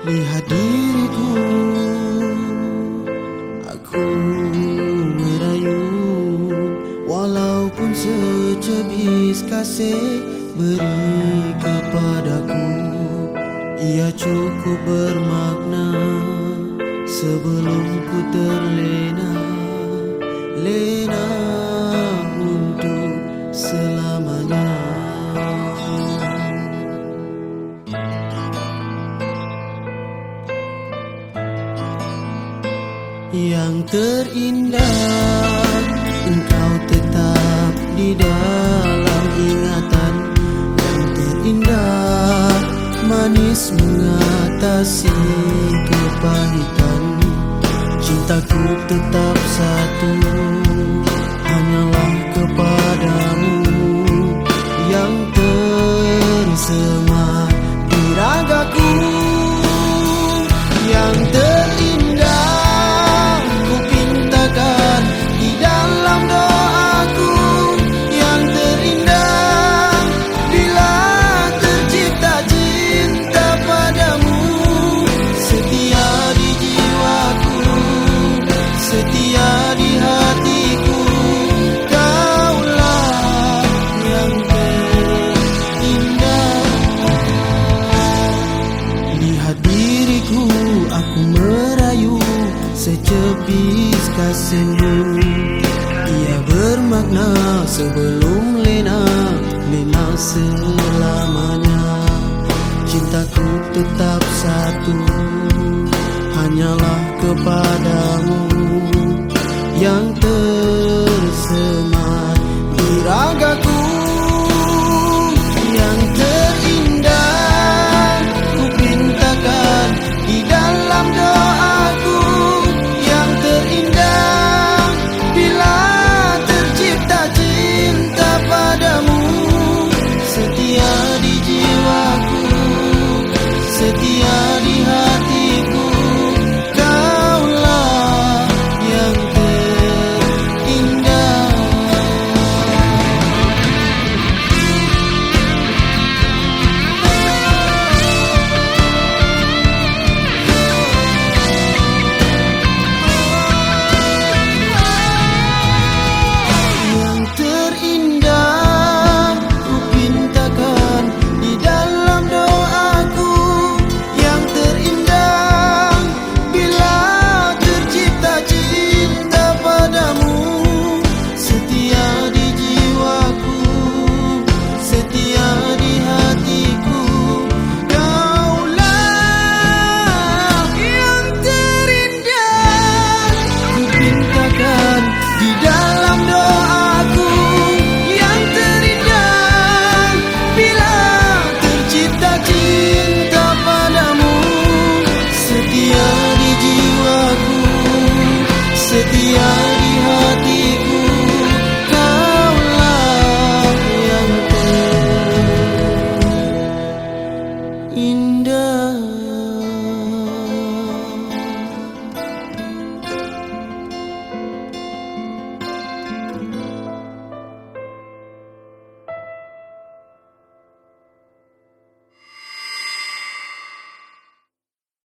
Lihat diriku Aku merayu. Walaupun secebis kasih Beri kepadaku Ia cukup bermakna Sebelum ku terlalu Yang terindah. Engkau tetap di dalam ingatan Yang terindah. Manis mengatasi kepahitan. Cintaku tetap satu. senyum Ia bermakna sebelum Lena Lena selamanya. Cintaku tetap satu Hanyalah kepadamu. Yang ter Yeah.